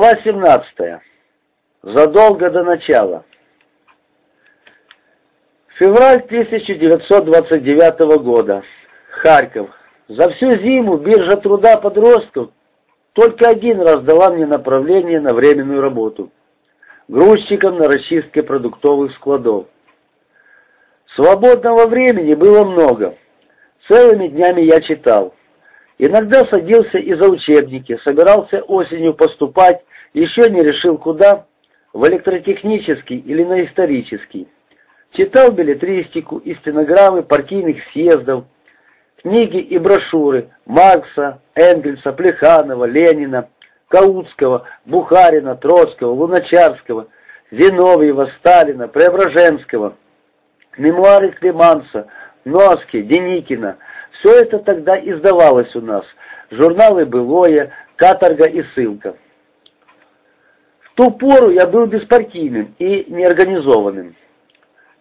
Глава 17. Задолго до начала. Февраль 1929 года. Харьков. За всю зиму биржа труда подростков только один раз дала мне направление на временную работу. Грузчиком на расчистке продуктовых складов. Свободного времени было много. Целыми днями я читал. Иногда садился и за учебники, собирался осенью поступать, еще не решил куда, в электротехнический или на исторический. Читал билетристику и стенограммы партийных съездов, книги и брошюры Маркса, Энгельса, Плеханова, Ленина, Каутского, Бухарина, Троцкого, Луначарского, Зиновьева, Сталина, Преображенского, мемуары Климанса, Носки, Деникина – все это тогда издавалось у нас. Журналы «Былое», «Каторга» и «Ссылка». В ту пору я был беспартийным и неорганизованным.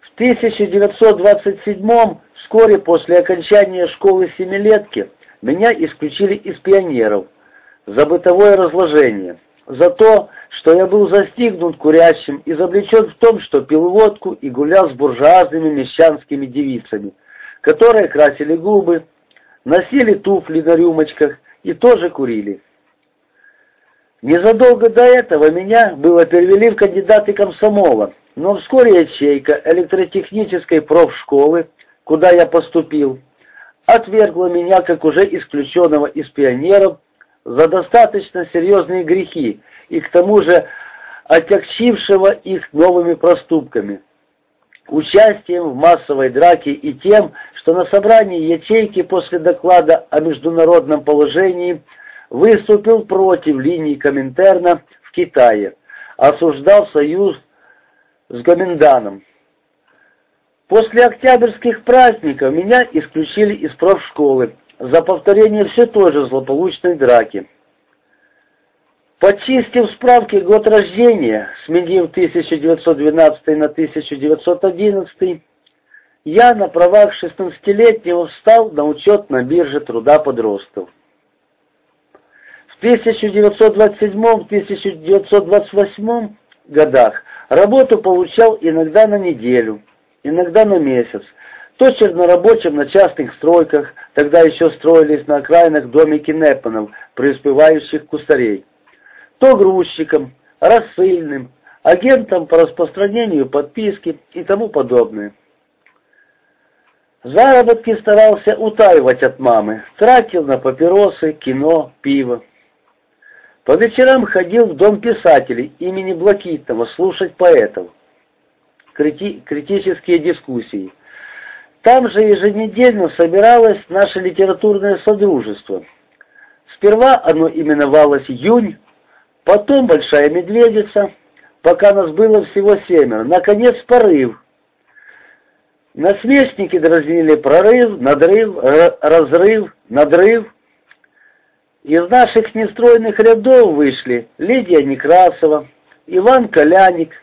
В 1927 вскоре после окончания школы семилетки, меня исключили из пионеров за бытовое разложение, за то, что я был застигнут курящим и завлечен в том, что пил водку и гулял с буржуазными мещанскими девицами – которые красили губы, носили туфли на рюмочках и тоже курили. Незадолго до этого меня было перевели в кандидаты комсомола, но вскоре ячейка электротехнической профшколы, куда я поступил, отвергла меня как уже исключенного из пионеров за достаточно серьезные грехи и к тому же отягчившего их новыми проступками участием в массовой драке и тем, что на собрании ячейки после доклада о международном положении выступил против линии Коминтерна в Китае, осуждал союз с Гоминданом. После октябрьских праздников меня исключили из профшколы за повторение все той же злополучной драки. Почистив справки год рождения, сменив 1912 на 1911, я на правах 16-летнего встал на учет на бирже труда подростков. В 1927-1928 годах работу получал иногда на неделю, иногда на месяц, то чернорабочим на частных стройках, тогда еще строились на окраинах домики Непанов, преуспевающих кустарей то грузчиком, рассыльным, агентом по распространению подписки и тому подобное. Заработки старался утаивать от мамы, тратил на папиросы, кино, пиво. По вечерам ходил в дом писателей имени Блакитного слушать поэтов. Крити критические дискуссии. Там же еженедельно собиралось наше литературное содружество. Сперва оно именовалось «Юнь», Потом большая медведица, пока нас было всего семеро. Наконец порыв. Насмешники дразнили прорыв, надрыв, разрыв, надрыв. Из наших нестроенных рядов вышли Лидия Некрасова, Иван Коляник,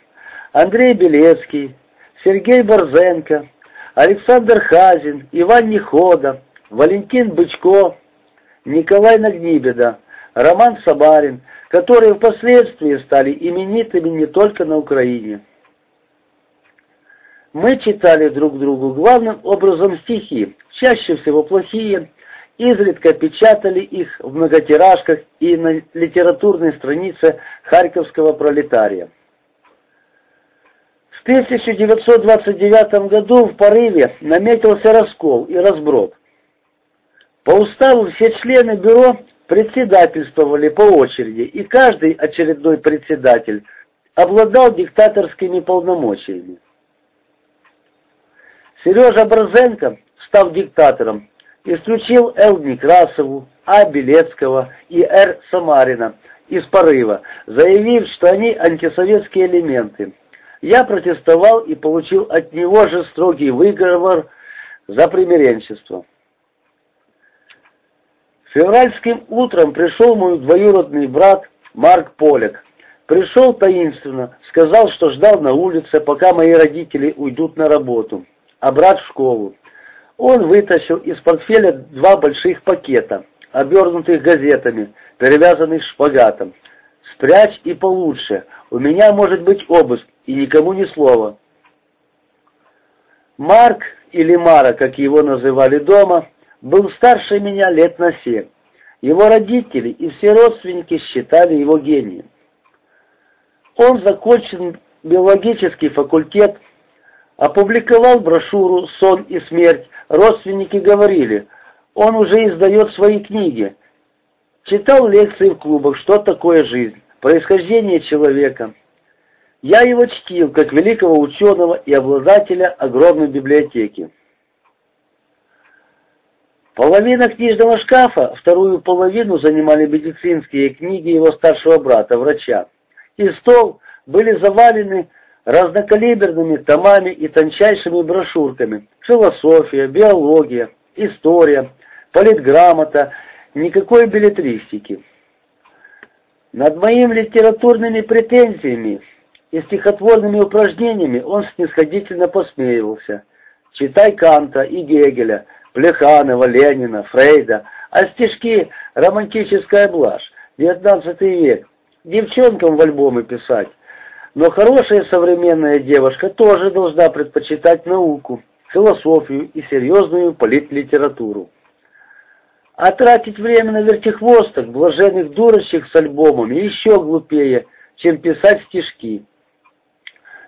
Андрей Белецкий, Сергей Борзенко, Александр Хазин, Иван Нехода, Валентин Бычко, Николай Нагнибеда, Роман Сабарин, которые впоследствии стали именитыми не только на Украине. Мы читали друг другу главным образом стихи, чаще всего плохие, изредка печатали их в многотиражках и на литературной странице Харьковского пролетария. В 1929 году в порыве наметился раскол и разброд. По уставу все члены бюро председательствовали по очереди, и каждый очередной председатель обладал диктаторскими полномочиями. Сережа Борзенко, став диктатором, исключил Л. Некрасову, А. Белецкого и Р. Самарина из порыва, заявив, что они антисоветские элементы. Я протестовал и получил от него же строгий выговор за примиренчество. Февральским утром пришел мой двоюродный брат Марк Поляк. Пришел таинственно, сказал, что ждал на улице, пока мои родители уйдут на работу, а брат в школу. Он вытащил из портфеля два больших пакета, обернутых газетами, перевязанных шпагатом. Спрячь и получше. У меня может быть обыск, и никому ни слова. Марк, или Мара, как его называли дома, был старше меня лет на семь. Его родители и все родственники считали его гением. Он закончил биологический факультет, опубликовал брошюру «Сон и смерть». Родственники говорили, он уже издает свои книги. Читал лекции в клубах «Что такое жизнь?», «Происхождение человека». Я его чтил как великого ученого и обладателя огромной библиотеки. Половина книжного шкафа, вторую половину занимали медицинские книги его старшего брата, врача. И стол были завалены разнокалиберными томами и тончайшими брошюрками. Философия, биология, история, политграмота, никакой билетристики. Над моими литературными претензиями и стихотворными упражнениями он снисходительно посмеивался. Читай Канта и Гегеля, Плеханова, Ленина, Фрейда, а стишки — романтическая блажь, XIX век, девчонкам в альбомы писать. Но хорошая современная девушка тоже должна предпочитать науку, философию и серьезную политлитературу. А тратить время на вертихвосток, блаженных дурочек с альбомами еще глупее, чем писать стишки.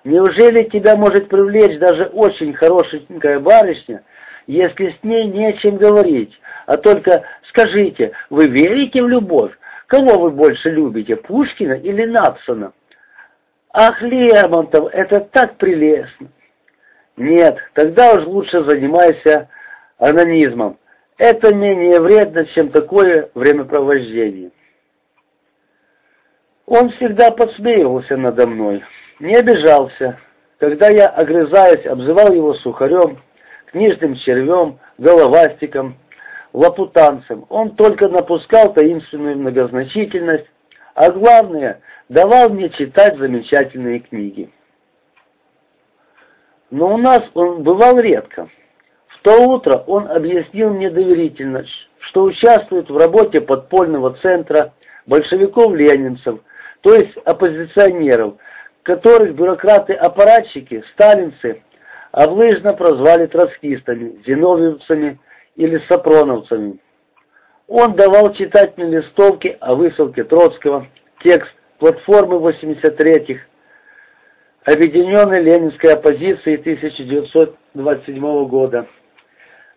Неужели тебя может привлечь даже очень хорошенькая барышня, если с ней не о чем говорить, а только скажите, вы верите в любовь? Кого вы больше любите, Пушкина или Надсона? Ах, Лермонтов, это так прелестно! Нет, тогда уж лучше занимайся анонизмом. Это менее вредно, чем такое времяпровождение. Он всегда подсмеивался надо мной, не обижался. Когда я, огрызаясь, обзывал его сухарем, книжным червем, головастиком, лапутанцем. Он только напускал таинственную многозначительность, а главное, давал мне читать замечательные книги. Но у нас он бывал редко. В то утро он объяснил мне доверительно, что участвует в работе подпольного центра большевиков-ленинцев, то есть оппозиционеров, которых бюрократы-аппаратчики, сталинцы облыжно прозвали троцкистами, зиновьевцами или сапроновцами. Он давал читать мне листовки о высылке Троцкого, текст платформы 83-х, Объединенной Ленинской оппозиции 1927 года,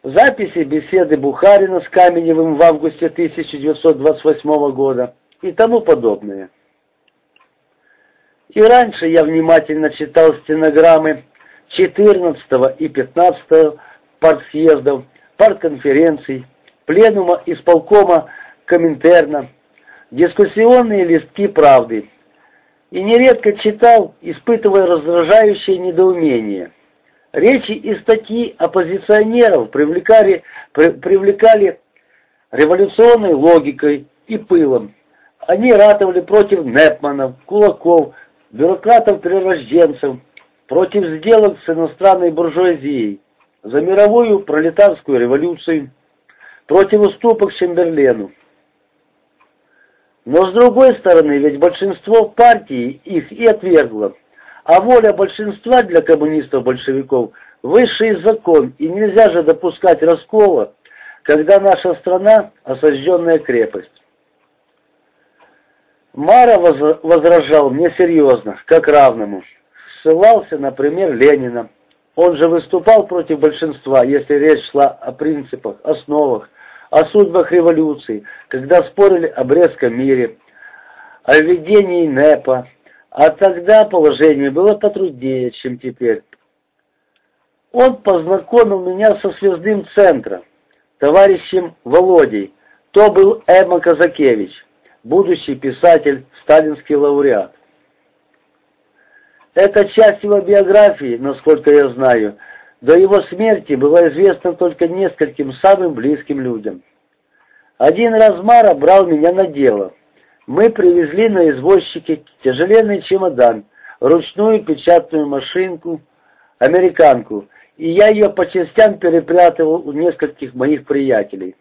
записи беседы Бухарина с Каменевым в августе 1928 года и тому подобное. И раньше я внимательно читал стенограммы 14 и 15 партсъездов, партконференций, пленума исполкома Коминтерна, дискуссионные листки «Правды». И нередко читал, испытывая раздражающее недоумение. Речи и статьи оппозиционеров привлекали, при, привлекали революционной логикой и пылом. Они ратовали против Непманов, кулаков, бюрократов-прирожденцев, против сделок с иностранной буржуазией, за мировую пролетарскую революцию, против уступок Чемберлену. Но с другой стороны, ведь большинство партий их и отвергло, а воля большинства для коммунистов-большевиков – высший закон, и нельзя же допускать раскола, когда наша страна – осажденная крепость. Мара возражал мне серьезно, как равному ссылался на пример Ленина. Он же выступал против большинства, если речь шла о принципах, основах, о судьбах революции, когда спорили о Брестском мире, о введении НЭПа, а тогда положение было потруднее, чем теперь. Он познакомил меня со связным центром, товарищем Володей. То был Эмма Казакевич, будущий писатель, сталинский лауреат. Эта часть его биографии, насколько я знаю, до его смерти была известна только нескольким самым близким людям. Один раз Мара брал меня на дело. Мы привезли на извозчике тяжеленный чемодан, ручную печатную машинку, американку, и я ее по частям перепрятывал у нескольких моих приятелей.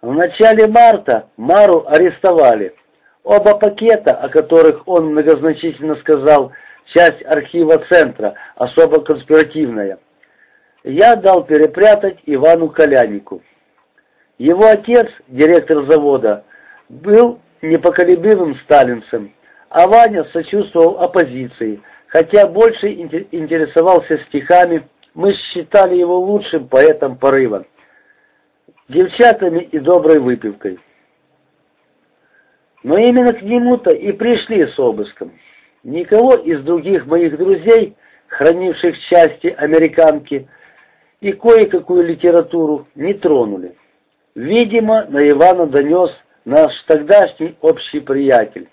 В начале марта Мару арестовали. Оба пакета, о которых он многозначительно сказал, часть архива центра, особо конспиративная, я дал перепрятать Ивану Колянику. Его отец, директор завода, был непоколебимым сталинцем, а Ваня сочувствовал оппозиции, хотя больше интересовался стихами, мы считали его лучшим поэтом порыва, девчатами и доброй выпивкой. Но именно к нему-то и пришли с обыском. Никого из других моих друзей, хранивших части американки и кое-какую литературу, не тронули. Видимо, на Ивана донес наш тогдашний общий приятель.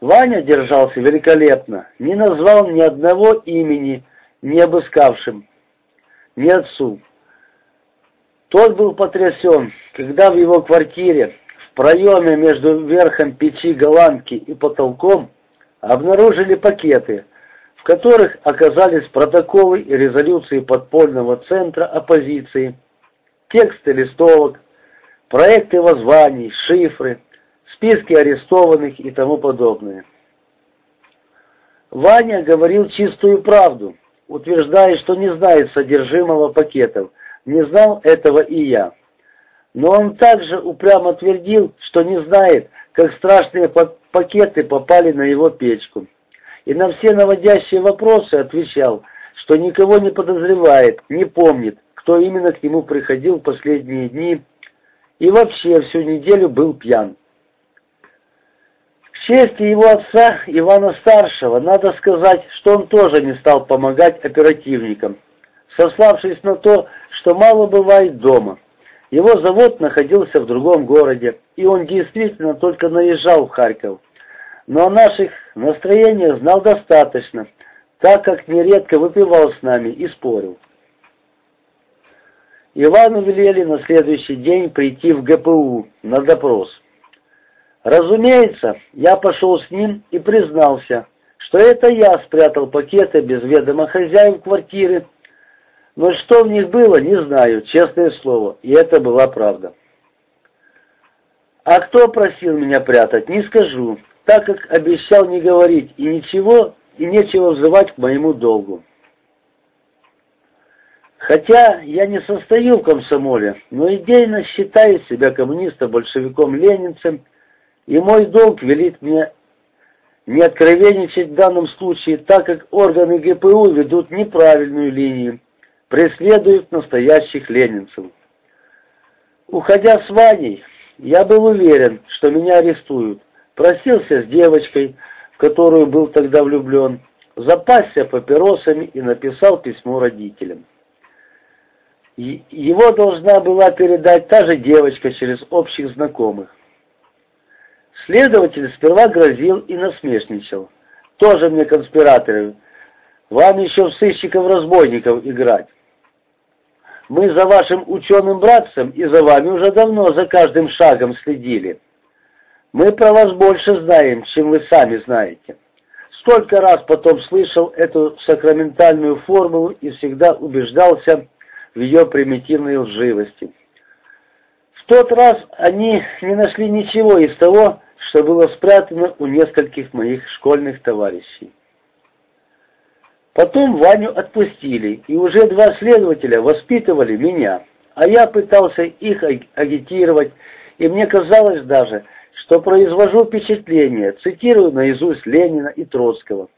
Ваня держался великолепно, не назвал ни одного имени, не обыскавшим, ни отцу. Тот был потрясен, когда в его квартире, в проеме между верхом печи голландки и потолком, обнаружили пакеты, в которых оказались протоколы и резолюции подпольного центра оппозиции, тексты листовок, проекты воззваний, шифры, списки арестованных и тому подобное. Ваня говорил чистую правду, утверждая, что не знает содержимого пакетов, не знал этого и я. Но он также упрямо твердил, что не знает, как страшные пакеты попали на его печку. И на все наводящие вопросы отвечал, что никого не подозревает, не помнит, кто именно к нему приходил в последние дни, и вообще всю неделю был пьян. К чести его отца, Ивана-старшего, надо сказать, что он тоже не стал помогать оперативникам, сославшись на то, что мало бывает дома. Его завод находился в другом городе, и он действительно только наезжал в Харьков. Но о наших настроениях знал достаточно, так как нередко выпивал с нами и спорил. Ивану велели на следующий день прийти в ГПУ на допрос. Разумеется, я пошел с ним и признался, что это я спрятал пакеты без ведома хозяев квартиры, но что в них было, не знаю, честное слово, и это была правда. А кто просил меня прятать, не скажу, так как обещал не говорить и ничего, и нечего взывать к моему долгу. Хотя я не состою в комсомоле, но идейно считаю себя коммунистом-большевиком-ленинцем и мой долг велит мне не откровенничать в данном случае, так как органы ГПУ ведут неправильную линию, преследуют настоящих ленинцев. Уходя с Ваней, я был уверен, что меня арестуют. Просился с девочкой, в которую был тогда влюблен, запасся папиросами и написал письмо родителям. Его должна была передать та же девочка через общих знакомых. Следователь сперва грозил и насмешничал. Тоже мне конспираторы. Вам еще в сыщиков-разбойников играть. Мы за вашим ученым братцем и за вами уже давно за каждым шагом следили. Мы про вас больше знаем, чем вы сами знаете. Сколько раз потом слышал эту сакраментальную формулу и всегда убеждался в ее примитивной лживости. В тот раз они не нашли ничего из того, что было спрятано у нескольких моих школьных товарищей. Потом Ваню отпустили, и уже два следователя воспитывали меня, а я пытался их агитировать, и мне казалось даже, что произвожу впечатление, цитирую наизусть Ленина и Троцкого,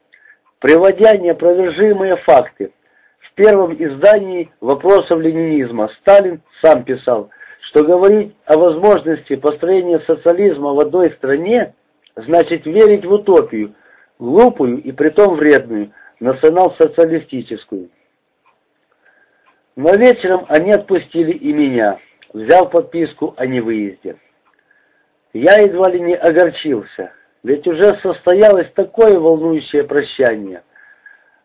приводя неопровержимые факты. В первом издании «Вопросов ленинизма» Сталин сам писал, что говорить о возможности построения социализма в одной стране значит верить в утопию, глупую и притом вредную, национал-социалистическую. Но вечером они отпустили и меня, взяв подписку о невыезде. Я едва ли не огорчился, ведь уже состоялось такое волнующее прощание.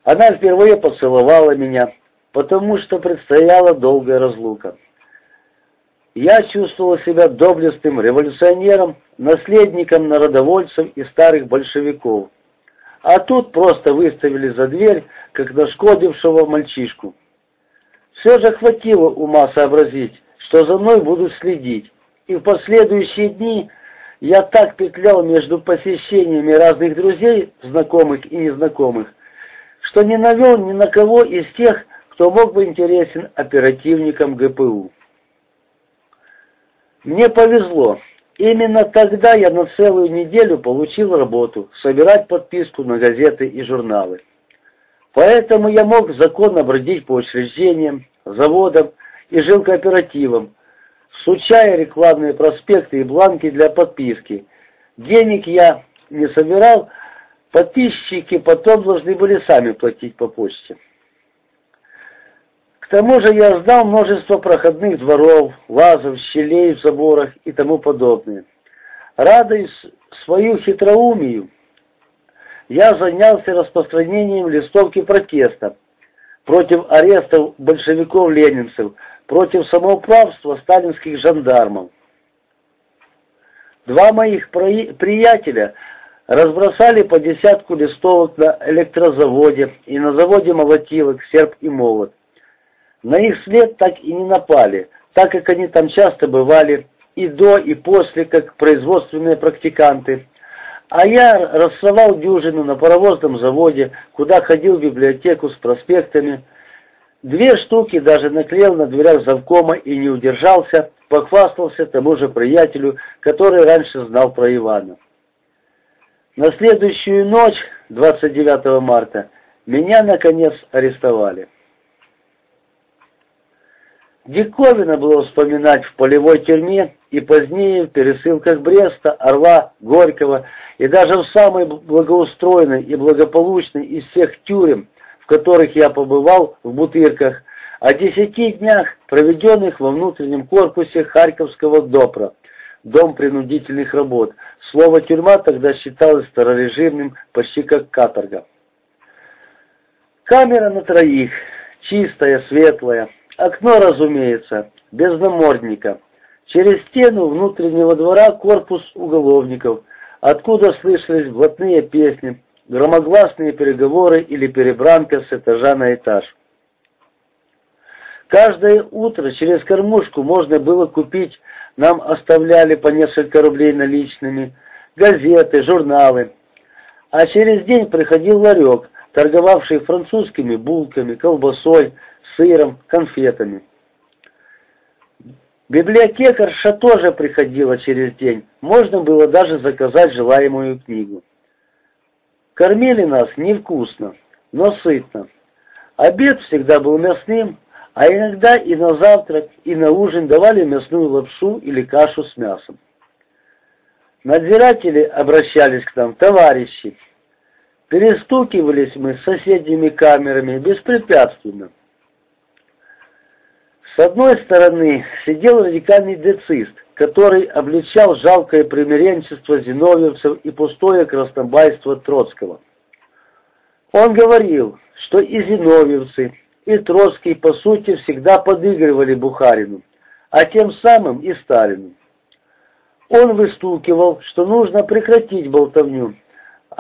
Она впервые поцеловала меня, потому что предстояла долгая разлука. Я чувствовал себя доблестным революционером, наследником народовольцев и старых большевиков. А тут просто выставили за дверь, как нашкодившего мальчишку. Все же хватило ума сообразить, что за мной будут следить, и в последующие дни я так петлял между посещениями разных друзей, знакомых и незнакомых, что не навел ни на кого из тех, кто мог бы интересен оперативникам ГПУ. Мне повезло. Именно тогда я на целую неделю получил работу собирать подписку на газеты и журналы. Поэтому я мог законно бродить по учреждениям, заводам и жилкооперативам, сучая рекламные проспекты и бланки для подписки. Денег я не собирал, подписчики потом должны были сами платить по почте. К тому же я знал множество проходных дворов, лазов, щелей в заборах и тому подобное. Радуясь свою хитроумию, я занялся распространением листовки протеста против арестов большевиков-ленинцев, против самоуправства сталинских жандармов. Два моих приятеля разбросали по десятку листовок на электрозаводе и на заводе молотилок «Серп и молот». На их след так и не напали, так как они там часто бывали и до, и после, как производственные практиканты. А я рассылал дюжину на паровозном заводе, куда ходил в библиотеку с проспектами. Две штуки даже наклеил на дверях завкома и не удержался, похвастался тому же приятелю, который раньше знал про Ивана. На следующую ночь, 29 марта, меня, наконец, арестовали. Диковина было вспоминать в полевой тюрьме и позднее в пересылках Бреста, Орла, Горького и даже в самой благоустроенной и благополучной из всех тюрем, в которых я побывал в Бутырках, о десяти днях, проведенных во внутреннем корпусе Харьковского ДОПРа, Дом принудительных работ. Слово «тюрьма» тогда считалось старорежимным, почти как каторга. Камера на троих, чистая, светлая, Окно, разумеется, без намордника. Через стену внутреннего двора корпус уголовников, откуда слышались блатные песни, громогласные переговоры или перебранка с этажа на этаж. Каждое утро через кормушку можно было купить, нам оставляли по несколько рублей наличными, газеты, журналы. А через день приходил ларек, торговавший французскими булками, колбасой, сыром, конфетами. Библиотекарша тоже приходила через день, можно было даже заказать желаемую книгу. Кормили нас невкусно, но сытно. Обед всегда был мясным, а иногда и на завтрак, и на ужин давали мясную лапшу или кашу с мясом. Надзиратели обращались к нам, товарищи. Перестукивались мы с соседними камерами беспрепятственно. С одной стороны сидел радикальный децист, который обличал жалкое примиренчество зиновьевцев и пустое краснобайство Троцкого. Он говорил, что и зиновьевцы, и Троцкий, по сути, всегда подыгрывали Бухарину, а тем самым и Сталину. Он выстукивал, что нужно прекратить болтовню,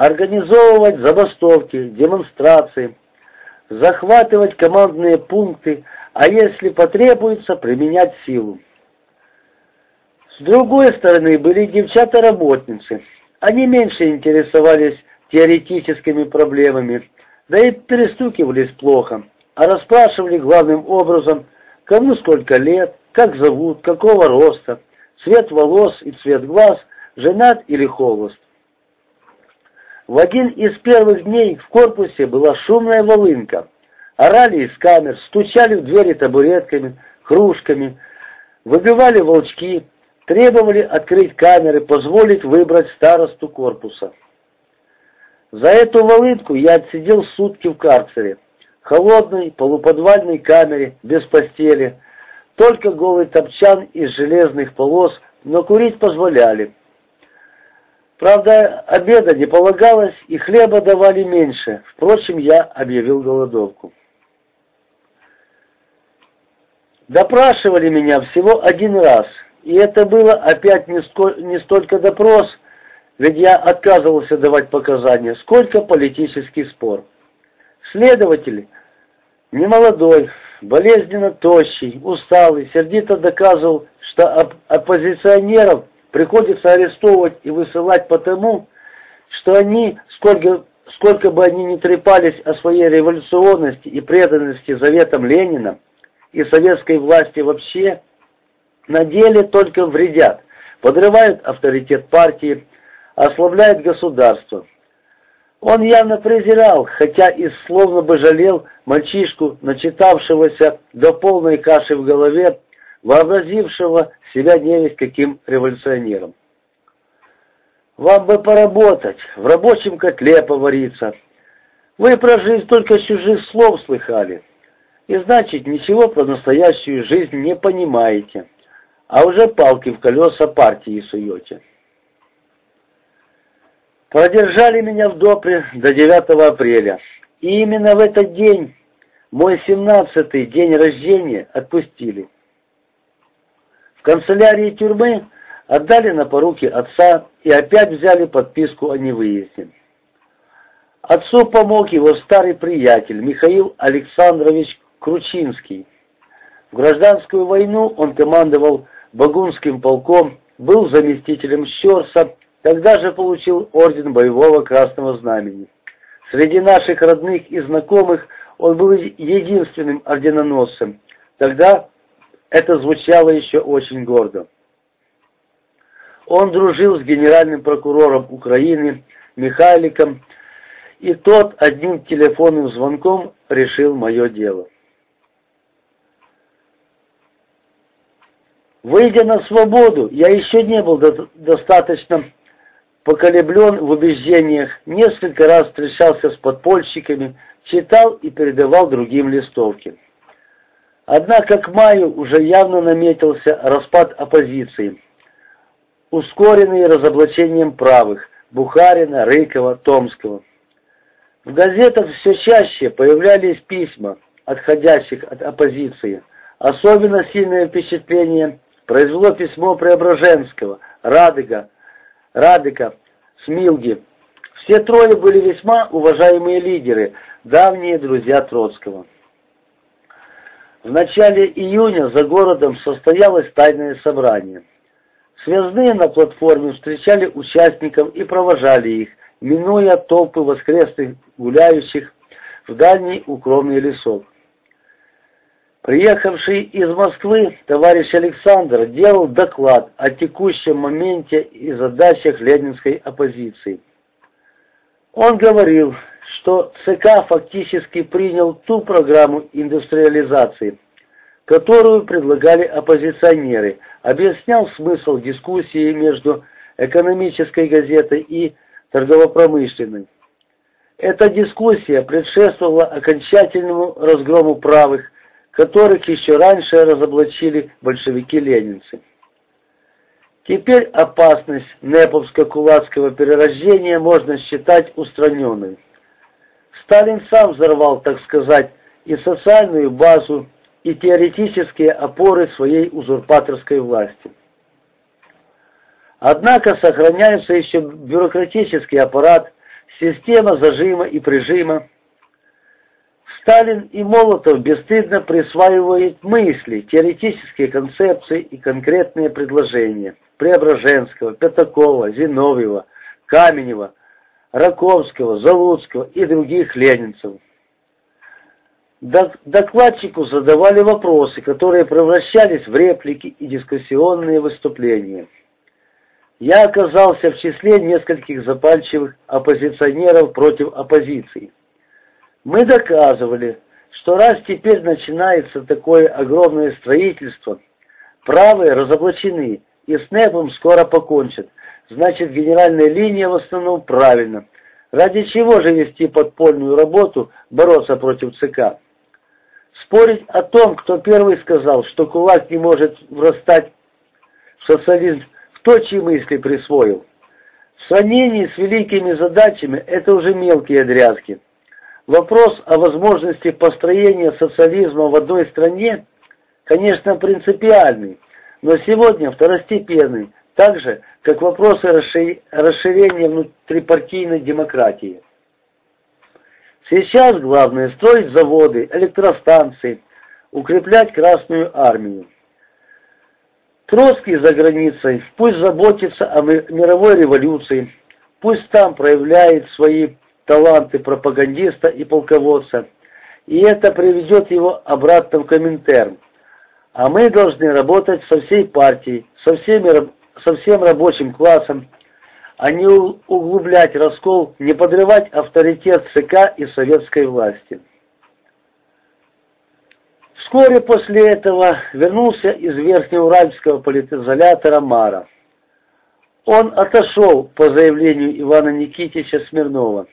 организовывать забастовки, демонстрации, захватывать командные пункты, а если потребуется, применять силу. С другой стороны были девчата-работницы. Они меньше интересовались теоретическими проблемами, да и перестукивались плохо, а расспрашивали главным образом, кому сколько лет, как зовут, какого роста, цвет волос и цвет глаз, женат или холост. В один из первых дней в корпусе была шумная волынка. Орали из камер, стучали в двери табуретками, кружками, выбивали волчки, требовали открыть камеры, позволить выбрать старосту корпуса. За эту волынку я отсидел сутки в карцере, холодной полуподвальной камере, без постели, только голый топчан из железных полос, но курить позволяли. Правда, обеда не полагалось, и хлеба давали меньше. Впрочем, я объявил голодовку. Допрашивали меня всего один раз, и это было опять не, сколь, не столько допрос, ведь я отказывался давать показания, сколько политический спор. Следователь, немолодой, болезненно тощий, усталый, сердито доказывал, что оп оппозиционеров приходится арестовывать и высылать потому, что они, сколько, сколько бы они ни трепались о своей революционности и преданности заветам Ленина и советской власти вообще, на деле только вредят, подрывают авторитет партии, ослабляют государство. Он явно презирал, хотя и словно бы жалел мальчишку, начитавшегося до полной каши в голове, вообразившего себя невесть каким революционером. Вам бы поработать, в рабочем котле повариться. Вы про жизнь только чужих слов слыхали, и значит ничего про настоящую жизнь не понимаете, а уже палки в колеса партии суете. Продержали меня в допре до 9 апреля, и именно в этот день, мой семнадцатый день рождения, отпустили. В канцелярии тюрьмы отдали на поруки отца и опять взяли подписку о невыезде. Отцу помог его старый приятель Михаил Александрович Кручинский. В гражданскую войну он командовал Багунским полком, был заместителем Щерса, тогда же получил орден боевого красного знамени. Среди наших родных и знакомых он был единственным орденоносцем. Тогда это звучало еще очень гордо. Он дружил с генеральным прокурором Украины Михайликом, и тот одним телефонным звонком решил мое дело. Выйдя на свободу, я еще не был до достаточно поколеблен в убеждениях, несколько раз встречался с подпольщиками, читал и передавал другим листовки. Однако к маю уже явно наметился распад оппозиции, ускоренный разоблачением правых Бухарина, Рыкова, Томского. В газетах все чаще появлялись письма, отходящих от оппозиции. Особенно сильное впечатление произвело письмо Преображенского, Радыга, Радыка, Смилги. Все трое были весьма уважаемые лидеры, давние друзья Троцкого. В начале июня за городом состоялось тайное собрание. Связные на платформе встречали участников и провожали их, минуя толпы воскресных гуляющих в дальний укромный лесок. Приехавший из Москвы товарищ Александр делал доклад о текущем моменте и задачах ленинской оппозиции. Он говорил, что ЦК фактически принял ту программу индустриализации, которую предлагали оппозиционеры, объяснял смысл дискуссии между экономической газетой и торгово-промышленной. Эта дискуссия предшествовала окончательному разгрому правых, которых еще раньше разоблачили большевики-ленинцы. Теперь опасность неповско-кулацкого перерождения можно считать устраненной. Сталин сам взорвал, так сказать, и социальную базу, и теоретические опоры своей узурпаторской власти. Однако сохраняется еще бюрократический аппарат, система зажима и прижима. Сталин и Молотов бесстыдно присваивают мысли, теоретические концепции и конкретные предложения Преображенского, Пятакова, Зиновьева, Каменева, Раковского, Залуцкого и других ленинцев. Докладчику задавали вопросы, которые превращались в реплики и дискуссионные выступления. Я оказался в числе нескольких запальчивых оппозиционеров против оппозиции. Мы доказывали, что раз теперь начинается такое огромное строительство, правые разоблачены и с НЭПом скоро покончат, значит генеральная линия в основном правильно. Ради чего же вести подпольную работу, бороться против ЦК? Спорить о том, кто первый сказал, что кулак не может врастать в социализм, кто чьи мысли присвоил. В сравнении с великими задачами это уже мелкие дрязги. Вопрос о возможности построения социализма в одной стране, конечно, принципиальный, но сегодня второстепенный, так же, как вопросы расширения внутрипартийной демократии. Сейчас главное строить заводы, электростанции, укреплять Красную Армию. Троцкий за границей, пусть заботится о мировой революции, пусть там проявляет свои таланты пропагандиста и полководца, и это приведет его обратно в Коминтерн. А мы должны работать со всей партией, со, всеми, со всем рабочим классом, а не углублять раскол, не подрывать авторитет ЦК и советской власти. Вскоре после этого вернулся из Верхнеуральского политизолятора Мара. Он отошел по заявлению Ивана Никитича Смирнова.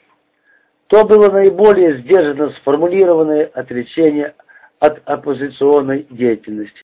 То было наиболее сдержанно сформулированное отречение от оппозиционной деятельности.